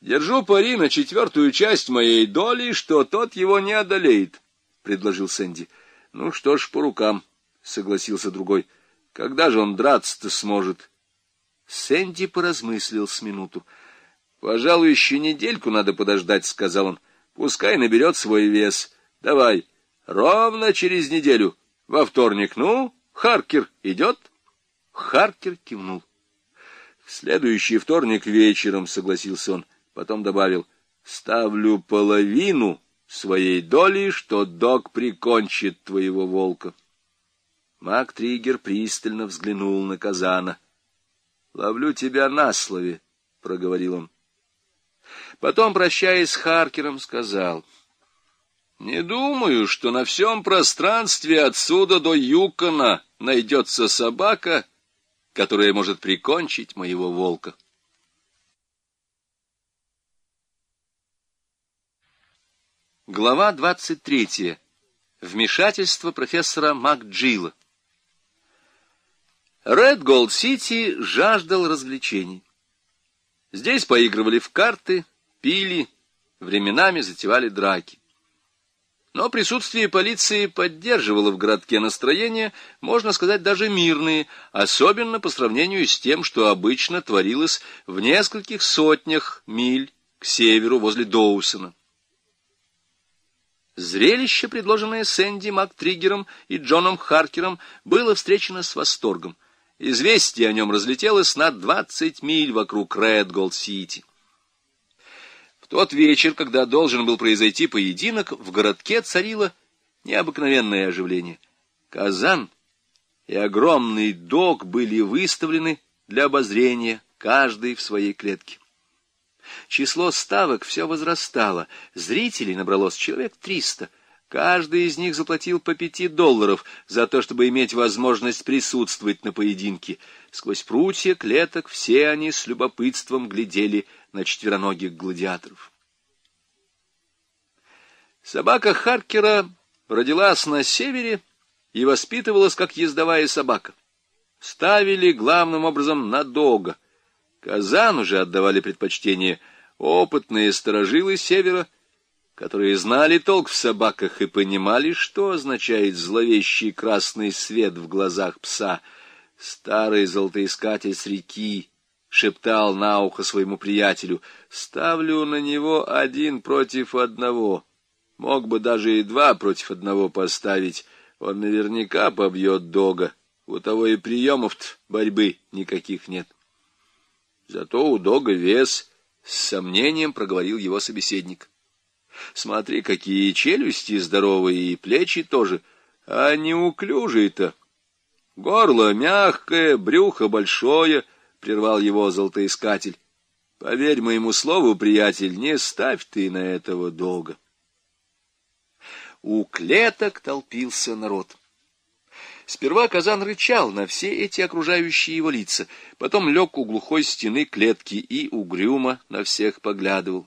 Держу пари на четвертую часть моей доли, что тот его не одолеет, — предложил Сэнди. — Ну что ж, по рукам, — согласился другой. — Когда же он драться-то сможет? Сэнди поразмыслил с минуту. — Пожалуй, еще недельку надо подождать, — сказал он. — Пускай наберет свой вес. Давай, ровно через неделю, во вторник. Ну, Харкер идет? Харкер кивнул. — В следующий вторник вечером, — согласился он. Потом добавил, — ставлю половину своей доли, что док прикончит твоего волка. Мак Триггер пристально взглянул на Казана. — Ловлю тебя на слове, — проговорил он. Потом, прощаясь с Харкером, сказал, — Не думаю, что на всем пространстве отсюда до Юкона найдется собака, которая может прикончить моего волка. Глава 23. Вмешательство профессора МакДжилла. Ред Голд Сити жаждал развлечений. Здесь поигрывали в карты, пили, временами затевали драки. Но присутствие полиции поддерживало в городке настроение, можно сказать, даже мирные, особенно по сравнению с тем, что обычно творилось в нескольких сотнях миль к северу возле Доусона. Зрелище, предложенное Сэнди МакТриггером и Джоном Харкером, было встречено с восторгом. Известие о нем разлетелось на двадцать миль вокруг Редголд-Сити. В тот вечер, когда должен был произойти поединок, в городке царило необыкновенное оживление. Казан и огромный дог были выставлены для обозрения, каждый в своей клетке. Число ставок все возрастало, зрителей набралось человек триста. Каждый из них заплатил по пяти долларов за то, чтобы иметь возможность присутствовать на поединке. Сквозь прутья клеток все они с любопытством глядели на четвероногих гладиаторов. Собака Харкера родилась на севере и воспитывалась как ездовая собака. Ставили главным образом на дога. Казану же отдавали предпочтение опытные сторожилы севера, которые знали толк в собаках и понимали, что означает зловещий красный свет в глазах пса. Старый золотоискатель с реки шептал на ухо своему приятелю, «Ставлю на него один против одного. Мог бы даже и два против одного поставить. Он наверняка побьет дога. У того и приемов борьбы никаких нет». Зато у Дога вес, — с сомнением проговорил его собеседник. Смотри, какие челюсти здоровые и плечи тоже, а неуклюжие-то. Горло мягкое, брюхо большое, — прервал его золотоискатель. Поверь моему слову, приятель, не ставь ты на этого Дога. У клеток толпился народ. Сперва казан рычал на все эти окружающие его лица, потом лег у глухой стены клетки и угрюмо на всех поглядывал.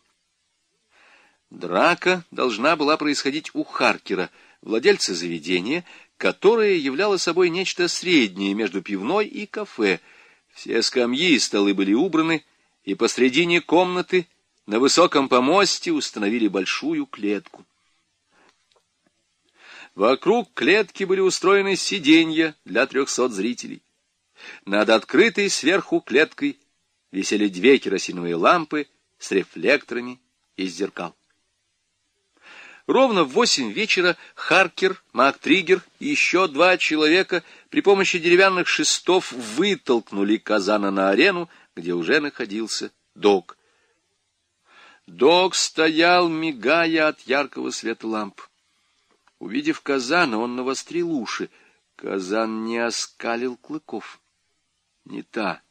Драка должна была происходить у Харкера, владельца заведения, которое являло собой нечто среднее между пивной и кафе. Все скамьи и столы были убраны, и посредине комнаты на высоком помосте установили большую клетку. Вокруг клетки были устроены сиденья для трехсот зрителей. Над открытой сверху клеткой висели две керосиновые лампы с рефлекторами из зеркал. Ровно в восемь вечера Харкер, МакТриггер и еще два человека при помощи деревянных шестов вытолкнули казана на арену, где уже находился Док. Док стоял, мигая от яркого света ламп. Увидев казана, он навострил уши. Казан не оскалил клыков. Не та,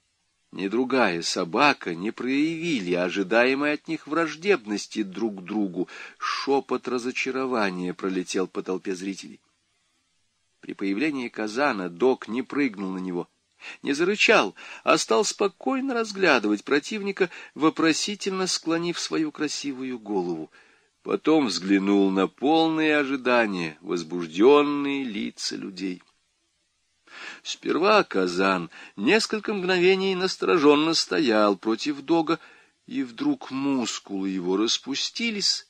ни другая собака не проявили ожидаемой от них враждебности друг к другу. Шепот разочарования пролетел по толпе зрителей. При появлении казана док не прыгнул на него, не зарычал, а стал спокойно разглядывать противника, вопросительно склонив свою красивую голову. Потом взглянул на полные ожидания, возбужденные лица людей. Сперва Казан несколько мгновений настороженно стоял против Дога, и вдруг мускулы его распустились,